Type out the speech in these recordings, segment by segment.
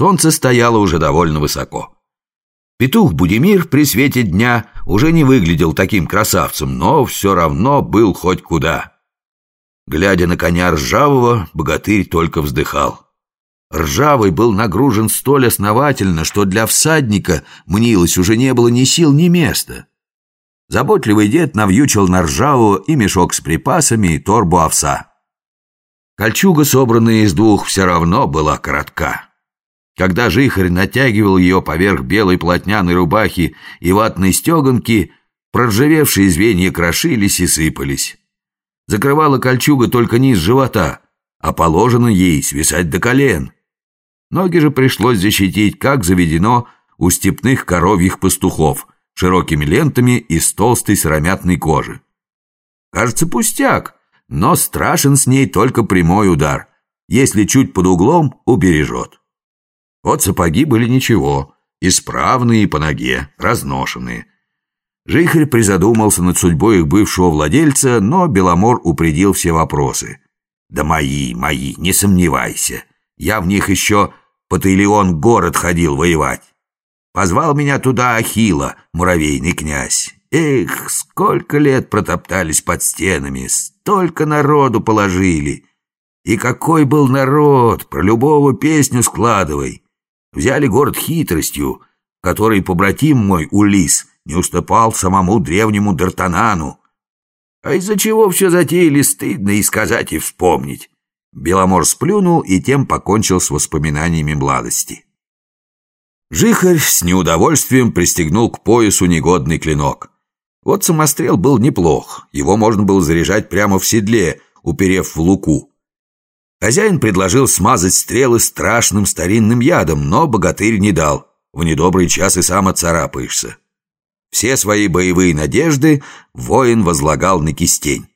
Солнце стояло уже довольно высоко. Петух Будимир при свете дня уже не выглядел таким красавцем, но все равно был хоть куда. Глядя на коня Ржавого, богатырь только вздыхал. Ржавый был нагружен столь основательно, что для всадника, мнилось, уже не было ни сил, ни места. Заботливый дед навьючил на Ржавого и мешок с припасами, и торбу овса. Кольчуга, собранная из двух, все равно была коротка. Когда жихарь натягивал ее поверх белой плотняной рубахи и ватной стеганки, проржавевшие звенья крошились и сыпались. Закрывала кольчуга только низ живота, а положено ей свисать до колен. Ноги же пришлось защитить, как заведено у степных коровьих пастухов, широкими лентами из толстой сыромятной кожи. Кажется, пустяк, но страшен с ней только прямой удар. Если чуть под углом, убережет. Вот сапоги были ничего, исправные по ноге, разношенные. Жихарь призадумался над судьбой их бывшего владельца, но Беломор упредил все вопросы. «Да мои, мои, не сомневайся. Я в них еще по Тайлеон город ходил воевать. Позвал меня туда Ахила, муравейный князь. Эх, сколько лет протоптались под стенами, столько народу положили. И какой был народ, про любого песню складывай. Взяли город хитростью, который побратим мой Улис не уступал самому древнему Д'Артанану. А из-за чего все затеяли, стыдно и сказать, и вспомнить. Беломор сплюнул и тем покончил с воспоминаниями младости. Жихарь с неудовольствием пристегнул к поясу негодный клинок. Вот самострел был неплох, его можно было заряжать прямо в седле, уперев в луку. Хозяин предложил смазать стрелы страшным старинным ядом, но богатырь не дал. В недобрый час и сам отцарапаешься. Все свои боевые надежды воин возлагал на кистень.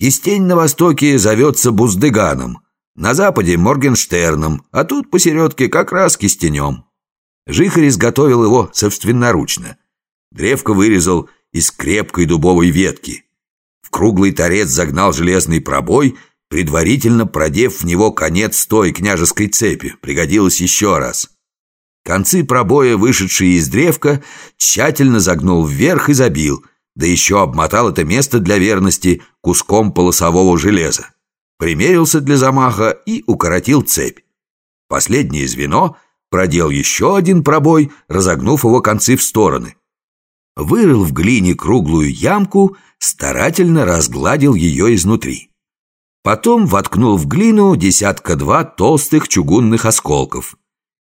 Кистень на востоке зовется Буздыганом, на западе – Моргенштерном, а тут посередке как раз кистенем. Жихарь изготовил его собственноручно. Древко вырезал из крепкой дубовой ветки. В круглый торец загнал железный пробой, предварительно продев в него конец той княжеской цепи. Пригодилось еще раз. Концы пробоя, вышедшие из древка, тщательно загнул вверх и забил – да еще обмотал это место для верности куском полосового железа. Примерился для замаха и укоротил цепь. Последнее звено продел еще один пробой, разогнув его концы в стороны. Вырыл в глине круглую ямку, старательно разгладил ее изнутри. Потом воткнул в глину десятка-два толстых чугунных осколков.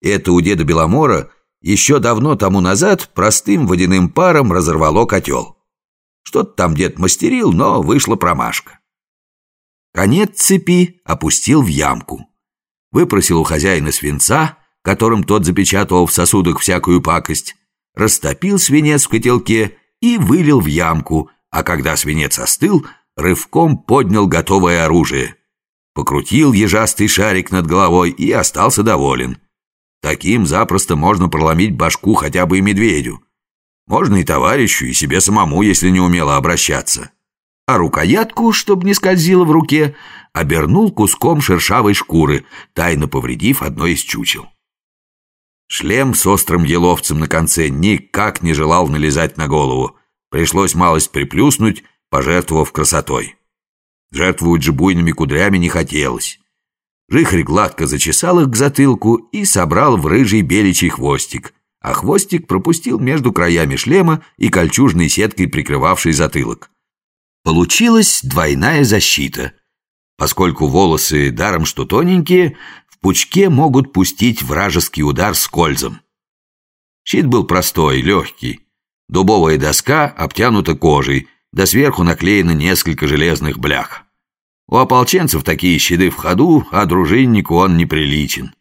Это у деда Беломора еще давно тому назад простым водяным паром разорвало котел. Что-то там дед мастерил, но вышла промашка. Конец цепи опустил в ямку. Выпросил у хозяина свинца, которым тот запечатывал в сосудах всякую пакость, растопил свинец в котелке и вылил в ямку, а когда свинец остыл, рывком поднял готовое оружие. Покрутил ежастый шарик над головой и остался доволен. Таким запросто можно проломить башку хотя бы и медведю. Можно и товарищу, и себе самому, если не умело обращаться. А рукоятку, чтобы не скользила в руке, обернул куском шершавой шкуры, тайно повредив одно из чучел. Шлем с острым еловцем на конце никак не желал налезать на голову. Пришлось малость приплюснуть, пожертвовав красотой. Жертвовать же буйными кудрями не хотелось. Жихарь гладко зачесал их к затылку и собрал в рыжий беличий хвостик, а хвостик пропустил между краями шлема и кольчужной сеткой, прикрывавшей затылок. Получилась двойная защита. Поскольку волосы, даром что тоненькие, в пучке могут пустить вражеский удар с кользом. Щит был простой, легкий. Дубовая доска обтянута кожей, да сверху наклеено несколько железных блях. У ополченцев такие щиты в ходу, а дружиннику он неприличен.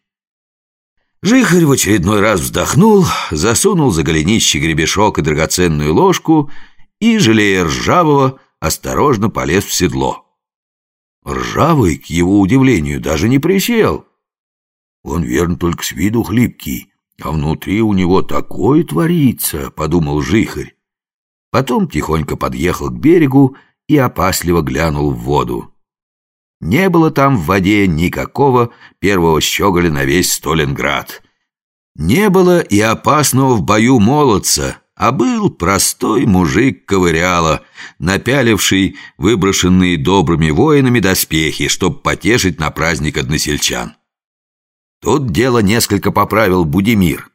Жихарь в очередной раз вздохнул, засунул за голенище гребешок и драгоценную ложку и, жалея ржавого, осторожно полез в седло. Ржавый, к его удивлению, даже не присел. Он, верно, только с виду хлипкий, а внутри у него такое творится, подумал Жихарь. Потом тихонько подъехал к берегу и опасливо глянул в воду. Не было там в воде никакого первого щеголя на весь Сталинград. Не было и опасного в бою молодца, а был простой мужик ковыряла, напяливший выброшенные добрыми воинами доспехи, чтобы потешить на праздник односельчан. Тут дело несколько поправил Будимир.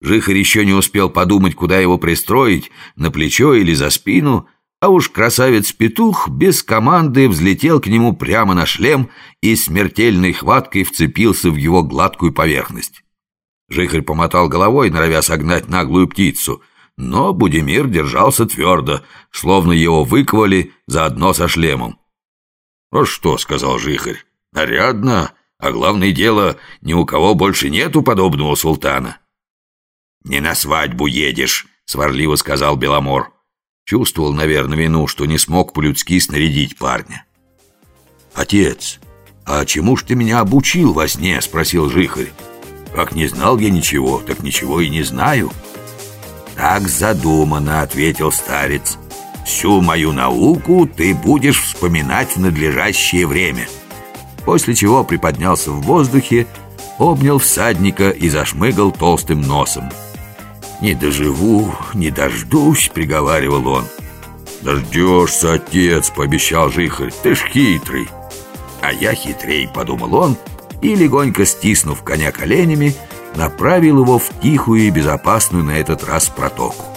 Жихарь еще не успел подумать, куда его пристроить, на плечо или за спину, а уж красавец-петух без команды взлетел к нему прямо на шлем и смертельной хваткой вцепился в его гладкую поверхность. Жихарь помотал головой, норовя согнать наглую птицу, но Будимир держался твердо, словно его выковали заодно со шлемом. «А что?» — сказал Жихарь. «Нарядно, а главное дело, ни у кого больше нету подобного султана». «Не на свадьбу едешь», — сварливо сказал Беломор. Чувствовал, наверное, вину, что не смог по-людски снарядить парня. «Отец, а чему ж ты меня обучил во сне?» — спросил Жихарь. «Как не знал я ничего, так ничего и не знаю». «Так задумано», — ответил старец. «Всю мою науку ты будешь вспоминать в надлежащее время». После чего приподнялся в воздухе, обнял всадника и зашмыгал толстым носом. «Не доживу, не дождусь», — приговаривал он. «Дождешься, отец», — пообещал Жихарь, — «ты ж хитрый». «А я хитрей», — подумал он, и, легонько стиснув коня коленями, направил его в тихую и безопасную на этот раз протоку.